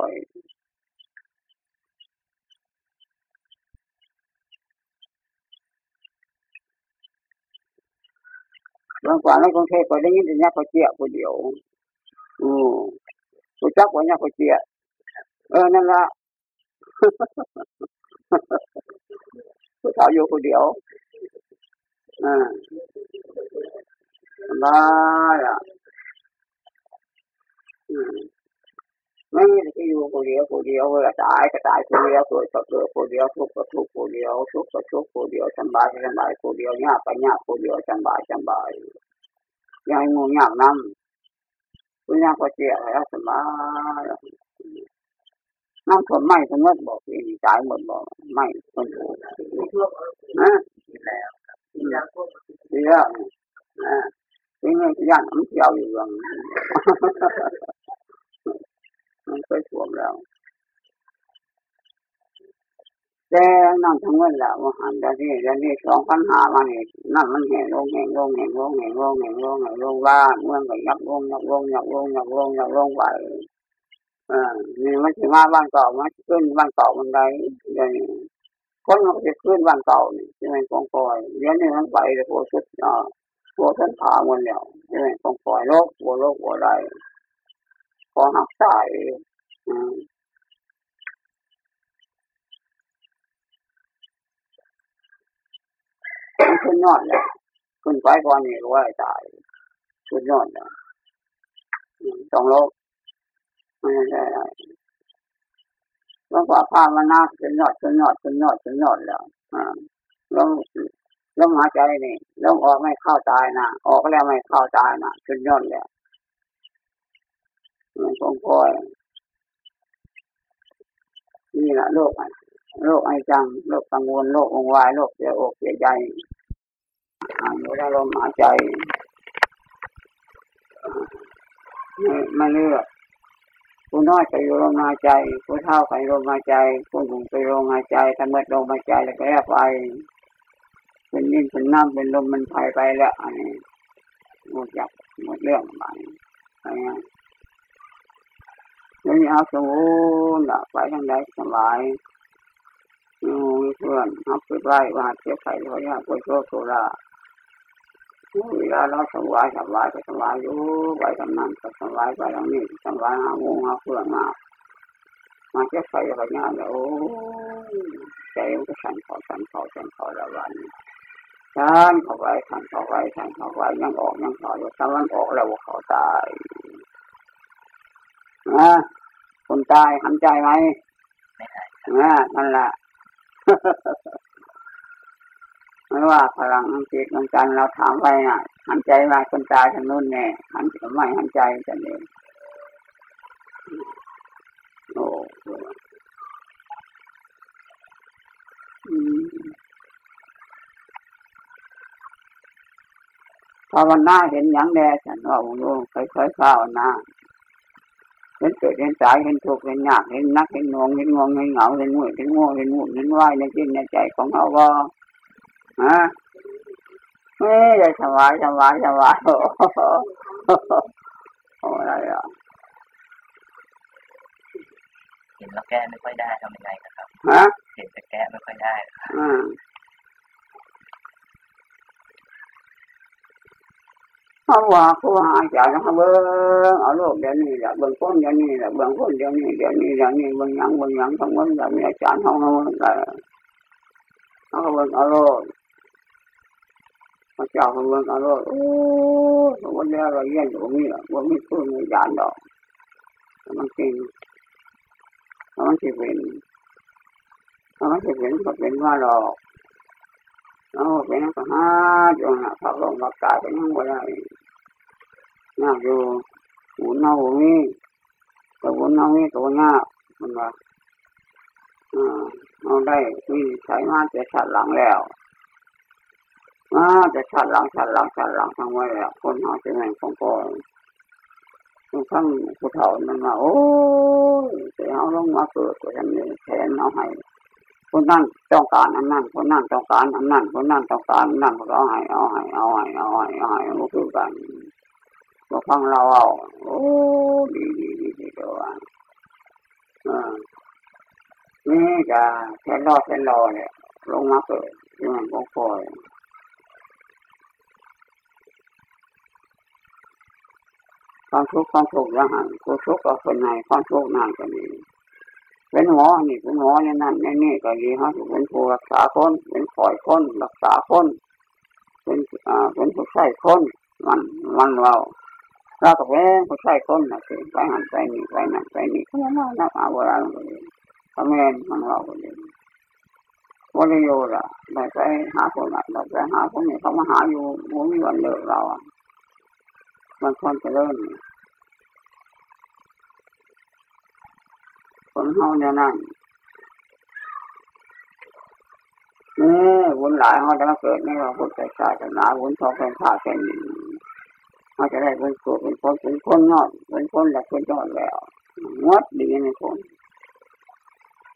บางกว่าในกรุงเทพก็ได้ยินแต่ยักษ์เจียคนเดียวอือกูจักว่ายักษ์เจียเออนั่นละผู้สาวอยู่คนเดียวอ่าได้อะอืมไม่ได้ที่อยู่คนเดียวคนเดียวเวลาตายก็ตายคนเดียวเกิดก็เกิดคนเดียวทุกข์ก็ทุกข์คนเดียวทุกข์ก็ทุกข์คนเดียวสบายก็สบายคนเดียวยากก็ยากคนเดียวสบายสบาย ยังงูยากน้ำคุณยากก็เจียแล้วสบายน้ำคนไหม้ทั้งหมดบอกเองจ่ายหมดบอกไหม้คนถูกนะแล้วดีแล้วนะทีนี้ย่านน้ำเที่ยวอยู่วังมันเคยสวมแล้ว แต่นั่นทั้งเงินละว่าหันเดือนนี้เดือนนี้สองพันหามานี่นั่นมันแห่งลงแห่งลงแห่งลงแห่งลงแห่งลงแห่งลงบ้าเมืองก็ยับลงยับลงยับลงยับลงยับลงไปอ่านี่มันจะมาบ้านเก่ามันขึ้นบ้านเก่ามันได้เดี๋ยวนี้คนมันจะขึ้นบ้านเก่านี่ใช่ไหมกองกอยเดี๋ยวนี้มันไปแต่โวสุดอ่าโวสันผาหมดแล้วใช่ไหมกองกอยโลกโวโลกโวไรขอหักสายอืม มันขึ้นยอดแล้วขึ้นไปก่อนนี่รู้ว่าตายขึ้นยอดแล้วสองโลกไม่ได้อะไรแล้วก็ผ้ามันน่าขึ้นยอดขึ้นยอดขึ้นยอดขึ้นยอดแล้วอ่าแล้วแล้วหายใจนี่แล้วออกไม่เข้าตายนะออกแล้วไม่เข้าตายนะขึ้นยอดแล้วมันคงคอยนี่แหละโรค โรคไอจังโรคกังวลโรคองวายโรคเสียอกเสียใจอยู่ในลมหายใจไม่ไม่เลือกผู้น้อยไปอยู่ลมหายใจผู้เท่าไปลมหายใจผู้หนุ่มไปลมหายใจถ้าเมื่อลมหายใจแล้วก็แยกไปเป็นนิ่งเป็นน้ำเป็นลมมันไปไปแล้วอันนี้หมดจับหมดเรื่องไปอะไรเงี้ยแล้วนี่เอาสมุนไปทางใดสบาย มีเพื่อนเอาไปไล่ว่าเสียไข่เขาอยากไปโชว์โซล่าเวลาเราสบายสบายก็สบายอยู่ไปทำนั้นก็สบายไปทางนี้สบายหาโมงหาเพื่อนมา มาเสียไข่เขาอยากโอ้ใจมันก็สั่นเขาสั่นเขาสั่นเขาละวันฉันเข้าไปฉันเข้าไปฉันเข้าไปยังออกยังเข้าอยู่ถ้ามันออกแล้วเขาตายนะคนตายหันใจไหมไม่หายนะนั่นแหละ ไม่ว่าพลังอังกฤษมันกันเราถามไปน่ะหันใจมาคนตายทางนู้นแน่หันไม่หันใจกันเองโอ้ภาวนาเห็นอย่างแดฉันว่าโอ้โหค่อยๆภาวนา เห็นเกิดเห็นสายเห็นทุกข์เห็นยากเห็นนักเห็นงงเห็นงงเห็นเหงาเห็นมืดเห็นง่วงเห็นหุ่นเห็นวายในจิตในใจของเราว่าฮะเฮ้ยสบายสบายสบายโอ้โหโอ้อะไรอะเห็นแล้วแก้ไม่ค่อยได้ทำยังไงนะครับฮะเห็นแต่แก้ไม่ค่อยได้นะครับ เขาว่าผู้หาจากเขาเบิ้งเอาโลกเดี๋ยวนี้แหละเบิ้งคนเดี๋ยวนี้แหละเบิ้งคนเดี๋ยวนี้เดี๋ยวนี้เดี๋ยวนี้เบิ้งยังเบิ้งยังทั้งหมดแบบนี้อาจารย์เขาเขาเบิ้งกันเขาเบิ้งเอาโลกพระเจ้าเขาเบิ้งเอาโลกโอ้วันนี้เราเรียนอยู่นี่แหละว่ามีผู้มีญาณดอกมันจริงมันจะเป็นมันจะเป็นก็เป็นว่าหรอก แล้วเป็นก็หาอยู่นะพระลงมากายเป็นยังไงน่าอยู่หุ่นเอาหุ่นนี้แต่หุ่นเอานี้ตัวหน้ามันว่าเอาได้มีใช้มาจะชัดหลังแล้วมาจะชัดหลังชัดหลังชัดหลังทั้งไว้แล้วคนเขาจะแม่งของก่อนทุกครั้งผู้เฒ่ามันมาโอ้ยแต่เอาลงมาเกิดตัวนี้แทนเอาให้ คนนั่นต้องการอันนั้นคนนั่นต้องการอันนั้นคนนั่นต้องการอันนั้นเอาให้เอาให้เอาให้เอาให้เอาให้มันคือกันก็ฟังเราเอาโอ้ดีดีดีดีเดี๋ยวอะอ่านี่จะแค่รอแค่รอเนี่ยลงมาเกิดที่มันก็คอยความทุกข์ความทุกข์ยังหันความทุกข์ก็คนไหนความทุกข์นั่นก็มี เป็นหมอนี่เป็นหมอเนี่ยนั่นนี่นี่ก็ดีฮะเป็นผู้รักษาคนเป็นคอยคนรักษาคนเป็นอ่าเป็นผู้ใช้คนมันมันเราเราก็เป็นผู้ใช้คนนะสิไปหันไปนี่ไปนั่นไปนี่ก็ไม่น่านักอาโบราณก็ดีก็แม่นมันเราก็ดีวันนี้อยู่ละไปไปหาคนละไปหาคนนี่เขามาหาอยู่หัวมีวันเลิกเราอะมันคนจะเริ่ม คนเฮาเนี่ยนั่นนี่บุญหลายเขาจะมาเกิดในพระพุทธศาสนาบุญทองเป็นพระเป็นเขาจะได้เป็นสุเป็นคนเป็นคนยอดเป็นคนและเป็นยอดแล้วงดดีในคน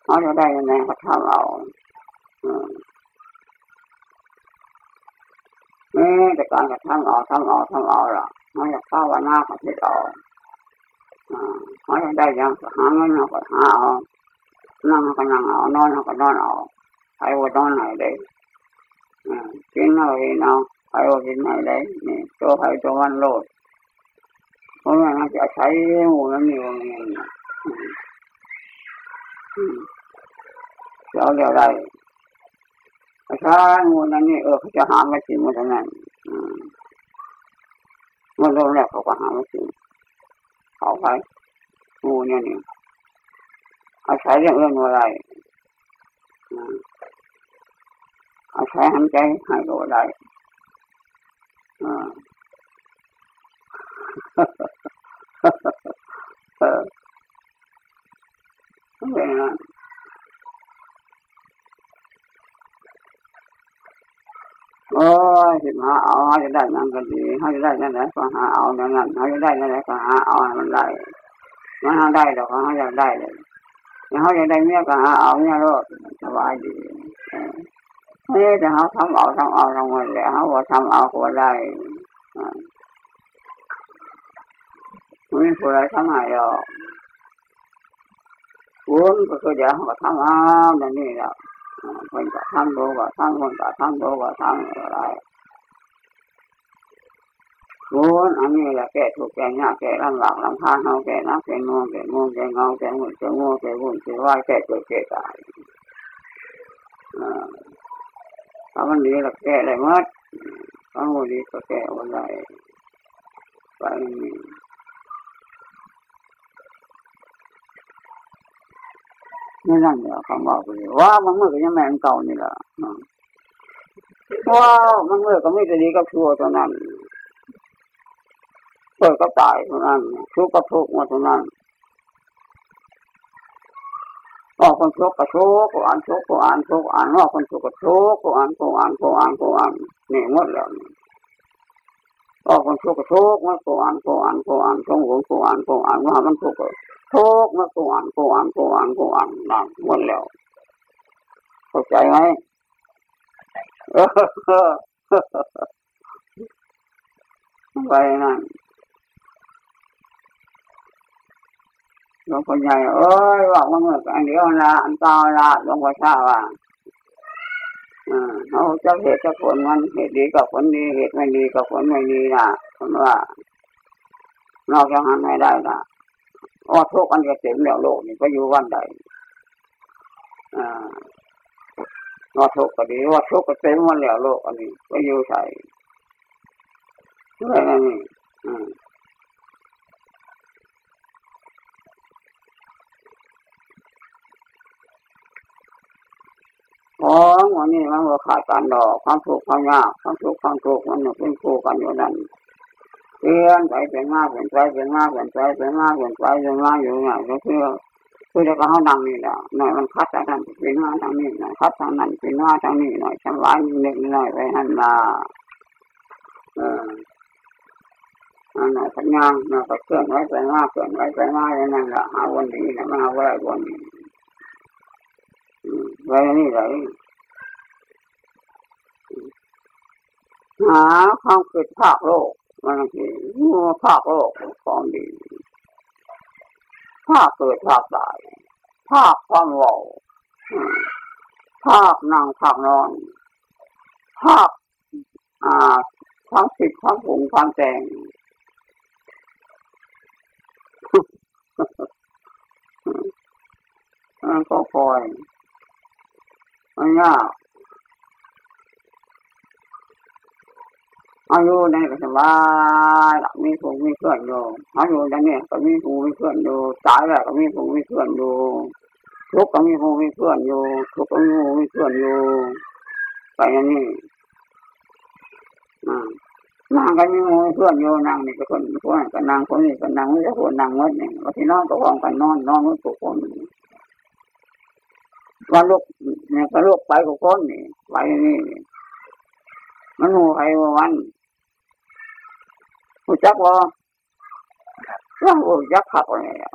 เขาจะได้ยังไงเขาทำเอานี่แต่การกระทั่งออกทั้งออกทั้งออกละเขาอยากเข้าวันหน้าก็คิดออก เขาอยากได้ยังหาเงินเขาก็หาออกนั่งก็นั่งเอานอนก็นอนเอาใครว่านอนไหนได้กินเอาเองเอาใครว่ากินไหนได้นี่ตัวใครตัวมันโลดเพราะงั้นจะใช้หูนั้นนี่ว่าเงินเอาเรียกได้ถ้างูนั้นนี่เออเขาจะหามาสิมันเท่านั้นมันลงแล้วเขาก็หามาสิ เขาไปงูเนี่ยนี่อาศัยเรื่องเรื่องอะไรอาศัยหันใจให้รู้ได้เออเป็นนั้น โอ้ยสิมาเอาจะได้นั่นก็ดีเขาจะได้นั่นแหละก็หาเอานั่นนั่นเขาจะได้นั่นแหละก็หาเอามันได้มันหาได้แต่เขาอยากได้เลยเขาอยากได้เมียก็หาเอาเมียรอดสบายดีเฮ้ยแต่เขาทำเอาทำเอาทำหมดเลยเขาบอกทำเอาก็ได้ไม่มีผู้ใดทำให้หรอกวุ้นก็คือเดี๋ยวเขาทำเอาอย่างนี้แล้ว คนก็ทำดูก็ทำคนก็ทำดูก็ทำอะไรวุ้นอันนี้แหละแก่ถูกแก่ยากแก่ลำบากลำพานเขาแก่นักแก่งงแก่งงแก่เงาแก่หุ่นแก่งูแก่หุ่นแก่ว่ายแก่เกิดแก่ตายถ้ามันดีแล้วแก่ได้หมดถ้ามันดีก็แก่วันใดไป นี่นั่นเนี่ยคำบอกเลยว่ามันเมื่อก็ยังแม่นเก่านี่แหละว้าวมันเมื่อก็ไม่จะดีกับชั่วเท่านั้นเปิดก็ตายเท่านั้นทุกข์ก็ทุกข์หมดเท่านั้นว่าคนทุกข์ก็ทุกข์ก็อ่านทุกข์ก็อ่านทุกข์อ่านว่าคนทุกข์ก็ทุกข์ก็อ่านก็อ่านก็อ่านก็อ่านนี่หมดแล้วว่าคนทุกข์ก็ทุกข์มันก็อ่านก็อ่านก็อ่านก็หวงก็อ่านก็อ่านว่ามันทุกข์ ทุกข์มันก็อ่านก็อ่านก็อ่านก็อ่านนั่นหมดแล้วเข้าใจไหมไปนั่นหลวงพ่อใหญ่เอ้ยบอกว่าเมื่ออันเดียวละอันต่อละหลวงพ่อชาว่าอ่าเขาจะเหตุจะผลมันเหตุดีกับผลดีเหตุไม่ดีกับผลไม่ดีนะคนว่านอกจากนั้นไม่ได้นะ ว่าทุกอันจะเต็มแล้วโลกนี่ก็อยู่วันใดอ่าว่าทุกก็ดีว่าทุกก็เต็มวันแล้วโลกอันนี้ก็อยู่ใส่อะไรนี่อืมของวันนี้มันว่าขาดการดอกความทุกข์ความยากความทุกข์ความทุกข์มันเป็นคู่กันอยู่นั่น เปลี่ยนไปเป็นมากเป็นใจเป็นมากเป็นใจเป็นมากเป็นใจเป็นมากอยู่เนี่ยก็คือคือจะก็เขาดังนี่แหละหน่อยมันคัดจากนั้นเป็นมาทางนี้หน่อยคัดทางนั้นเป็นมาทางนี้หน่อยชำระนิดหน่อยไปหันมาเอออันไหนสัญญาณเราก็เคลื่อนไว้ไปมากเคลื่อนไว้ไปมากอย่างนั้นแหละหาวันนี้นะมาว่าไรวันนี้ไว้นี่ไรหาความเกิดภาคโลก มันคือภาคโลกของดีภาคเกิดภาคตายภาคความเว่าภาคนั่งภาคนอนภาคอ่าความผิดความผงความแต่งมันก็คอยมันยาก อายุในก็สบายมีผู้มีเพื่อนอยู่อายุในนี้ก็มีผู้มีเพื่อนอยู่ตายแล้วก็มีผู้มีเพื่อนอยู่ทุกข์ก็มีผู้มีเพื่อนอยู่ทุกข์ก็มีผู้มีเพื่อนอยู่ไปอย่างนี้นางก็มีผู้มีเพื่อนอยู่นางนี่ก็คนคนก็นางคนนี้ก็นางไม่ใช่คนนางวัดนี่วันที่นอนก็พร้อมกันนอนนอนมันทุกคนวันลูกเนี่ยก็ลูกไปกับคนนี่ไปนี่มันหูใครวัน หูจักว่าว่าหูจักขับอะไรอะ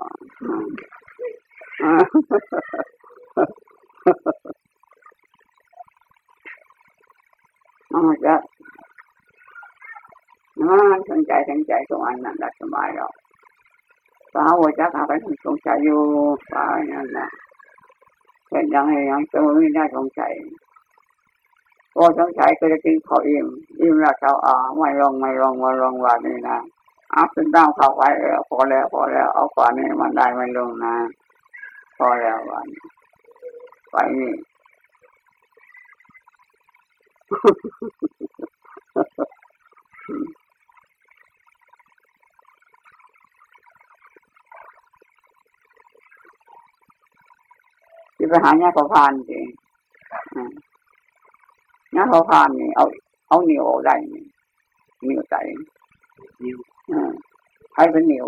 มันจะมันสนใจสนใจตรงอันนั้นได้สบายหรอกสาว จะหาไปสงสัยอยู่สายนั่นนะเป็นยังไงยังจะไม่ได้สงสัยพอสงสัยก็จะกินข้าวอิ่มอิ่มแล้วเขาอ่าไม่ลงไม่ลงไม่ลงวันนี้นะอาขึ้นด้ามเข้าไปแล้วพอแล้วพอแล้วเอากว่านี้มันได้ไม่ลงนะพอแล้ววันไปนี่ที่ไปหาเนี่ยเขาพานจริง เนี่ยเขาพานนี่ เอาเอาเหนียวได้นี่เหนียวใจนิ้วใครเป็นเหนียว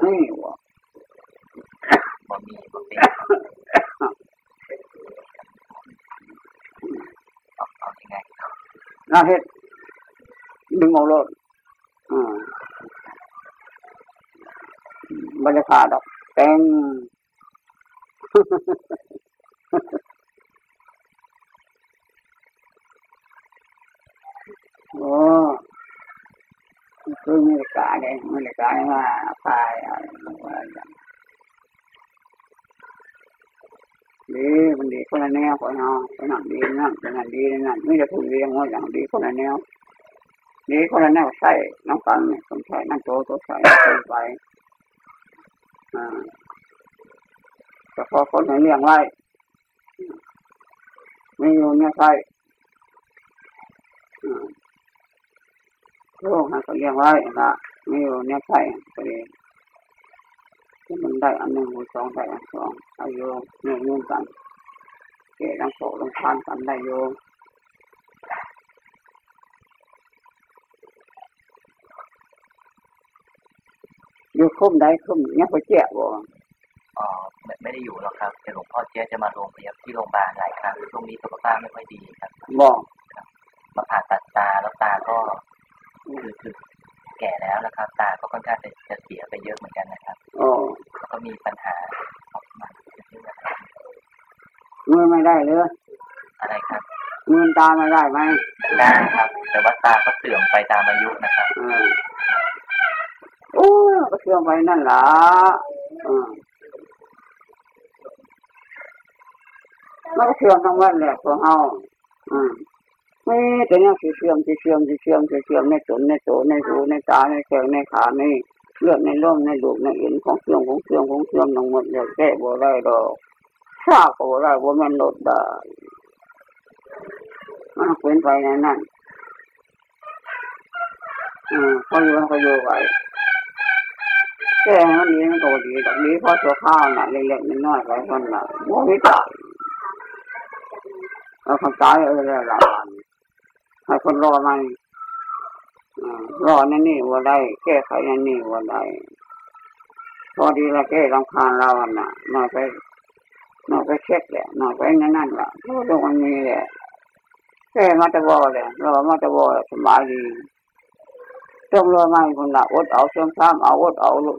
ไม่เหนียวบะหมี่บะเป็นเอาเอายังไงน่าเฮ็ดดึงเอารถอ่าบรรยากาศดอกแต่ง โอ้คือมีกาเนี่ยมีกาเนี่ยมาพายอะไรอย่าดีมันดีคนละแนวคนเนาะคนนั้นดีนั่นคนนั้นดีนั่นไม่ได้พูดเรียงว่าอย่างดีคนละแนวดีคนละแนวใส่น้ำกันเนี่ยต้อใช้นั่งโตโตใส่ไปอ่าแต่พอคนไหนเลี้ยงไว้ไม่อยู่เนี่ยใส่ โลกให้เขาเลี้ยงไว้ละไม่อยู่เนี่ยใส่ก็เลยที่มันได้อันหนึ่งหรือสองได้อันสองอายุเนี่ยยุ่งกันเกลังโตลังพานกันได้โยอยู่คุ้มได้คุ้มเนี่ยเขาเจ็บบ่อ๋อไม่ไม่ได้อยู่หรอกครับแต่หลวงพ่อเจ๊ยบจะมาโรงพยาบาลที่โรงพยาบาลหลายครั้งช่วงนี้สุขภาพไม่ค่อยดีครับบอกมาผ่าตัดตาแล้วตาก็ คือคือแก่แล้วนะครับ ตาก็ค่อนข้างจะจะเสียไปเยอะเหมือนกันนะครับโอ้แล้วก็มีปัญหาออกมาเรื่อยเงินไม่ได้เลยๆอะไรครับเงินตาไม่ได้ไหมได้ครับ แต่ว่าตาก็เสื่อมไปตามอายุนะครับเออโอ้ยก็เชื่อมไปนั่นล่ะเออมันก็เชื่อมทั้งวันแหละพวกเฮาอืม ไม่แต่เนี่ยสิเชื่อมสิเชื่อมสิเชื่อมสิเชื่อมในตนในโตในหูในตาในแขนในขาในเลือดในล่มในลูกในเอ็นของเสื่อมของเสื่อมของเสื่อมทั้งหมดเลยแก้บ่ได้ดอกซาก็บ่ได้บ่แม่นลดได้มันเป็นไปในนั้นอืมเขาอยู่เขาอยู่ไว้แก้มันดีมันก็ดีดอกดีเพราตัวข้าวน่ะเล็กๆน้อยๆไปคนน่ะบ่มีตายเอาคนตายเออแล้วล่ะ ห้คนรอมันอ่ารอนั่นนี่ว่าได้แก้ไขนั่นนี่ว่าได้พอดีละแก้รำคาญเราอะนะน่อยไปน่อยไปเช็คแหละน่อยไปนั่นนั่นละเพราะตรงมันมีแหละแก้มาตะบอเลยรอมาตะบอสบายดีต้องรอไม่คนละอดเอาเชื่อมซ้ำเอาอดเอาลูก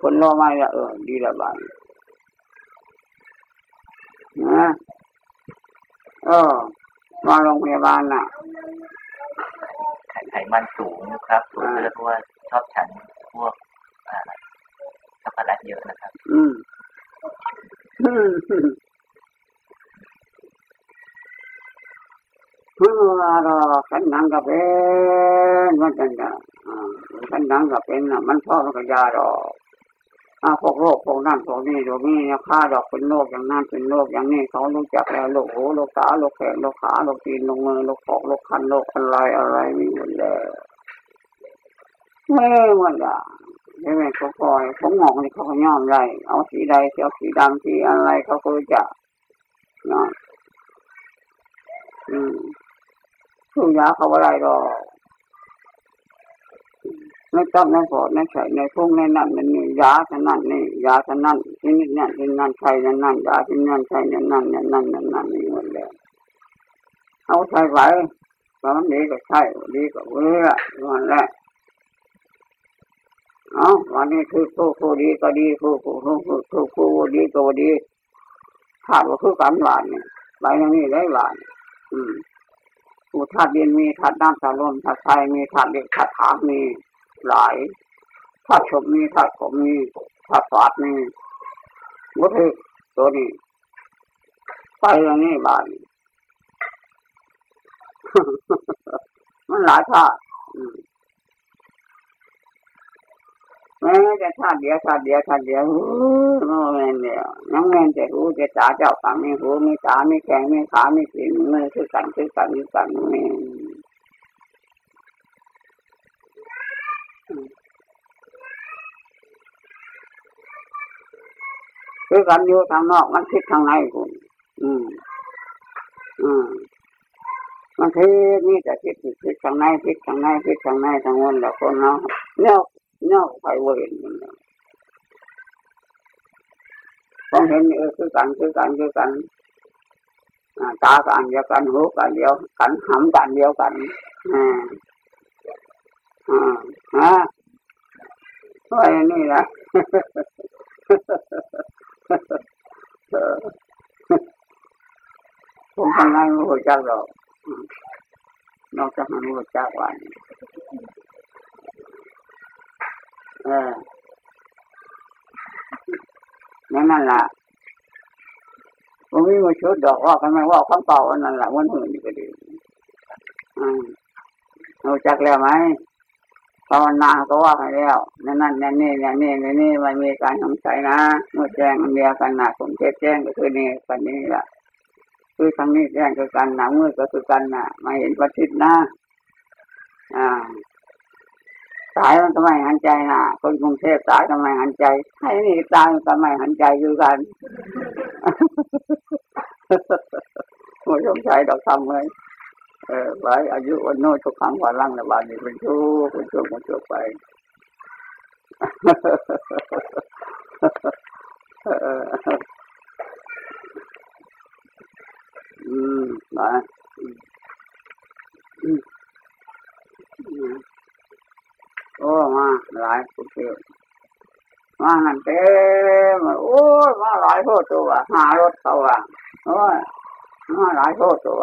คนรอไม่ละเออดีละบายนะเออ มาโรงพยาบาลน่ะไขไขมันสูงครับสูงเลือดเพราะว่าชอบฉันพวกอ่าช็อกโกแลตเยอะนะครับ อืมอืมอืมอะไรขันหนังก็เป็นมันจะจะอ่าขันหนังก็เป็นน่ะมันพ่อมันก็ยาดอก อาพวกโรคพวกนั่นพวกนี้พวกนี้นี่ยค่าดอกเป็นโรคอย่างนั้นเป็นโรคอย่างนี้เขารู้จักแล้วโรคหูโรคตาโรคแขนโรคขาโรคตีนโรคมือโรคคอโรคคันโรคอะไรอะไรมีหมดเลยไม่หมดอะใช่ไหมเขาคอยเขาหงอกนี่เขาก็ย่อมไรเอาสีใดเสียวสีดำสีอะไรเขาก็รู้จักเนาะอืมทุกยาเขาอะไรหรอก ไม่ต้องในปอดในไข่ในพุ่งในนั่นในนี่ยาทนั่นนี่ยาทนั่นที่นี่นั่นที่นั่นใช่นั่นนั่นยาที่นั่นใช่นั่นนั่นนั่นนั่นนั่นนั่นนี่หมดเลยเอาใช่ไหวตอนนี้ก็ใช่ดีก็เว้ยวันแรกเอาวันนี้คือผู้ผู้ดีก็ดีผู้ผู้ผู้ผู้ผู้ผู้ดีก็ดีขาดว่าคือกันหวานเนี่ยไปอย่างนี้ได้หวาน อืมผู้ธาตุดินมีธาตุน้ำธาตุลมธาตุไฟมีธาตุเหล็กธาตุถามมี หลายธาตุชมมีธาตุผมมีธาตุสาดมีมุทิตัวนี้ไปอย่างนี้บาดนมันหลายธาตุแม้จะชาติเดียวชาติเดียวชาติเดียวหูโมเมนเดียวยังแม่นจะรู้จะจ๋าเจ้าตามีหูมีตามีแขนมีขามีสีมีมือคือกันคือกันคือกันแม่น คือกันอยู่ทางนอกมันคิดทางในคุณอืม อืมมันคือมีแต่คิดคิดทางในคิดทางในคิดทางในทางวนแล้วคนเนาะเนี่ยเนี่ยไปเวรมันเนี่ยต้องเห็นเออคือกันคือกันคือกันอ่าตากันเดียวกันหูกันเดียวกันหำกันเดียวกันอ่า อ่าฮะไว้นี่ละเออผมทำงานไม่รู้จักหรอกนอกจากมันรู้จักวันเออนั่นนั่นล่ะผมม่มาชุดดอกว่ากันไหมว่าคำเป่าอันนั้นแหละวันหื่นนี่ก็ดีอืมรู้จักแล้วไหม ภาวนาก็ว่าให้แล้วนั่นนั่นนั่นนี่นั่นนี่นั่นนี่มันมีการสงสัยนะเมื่อแจ้งมันเดียวกันนะผมเทศแจ้งก็คือนี่กันนี้แหละคือทางนี้แจ้งคือกันหนังมือก็คือกันน่ะ มาเห็นประทิศนะอ่าตายมันทำไมหันใจนะคนกรุงเทพตายทำไมหันใจให้นี่ตายทำไมหันใจคือกันไม่สงสัยดอกทำเลย ไว้อายุวันโน้ทุกครั้งวันล่างในบ้านนี้เป็นชู้เป็นชู้เป็นชู้ไปอืมมาอืมอืมอืมโอ้มาหลายกุเที่ยวมาหันเต็มโอ้มาหลายโทษตัวหารถเขาอะโอ้มาหลายโทษตัว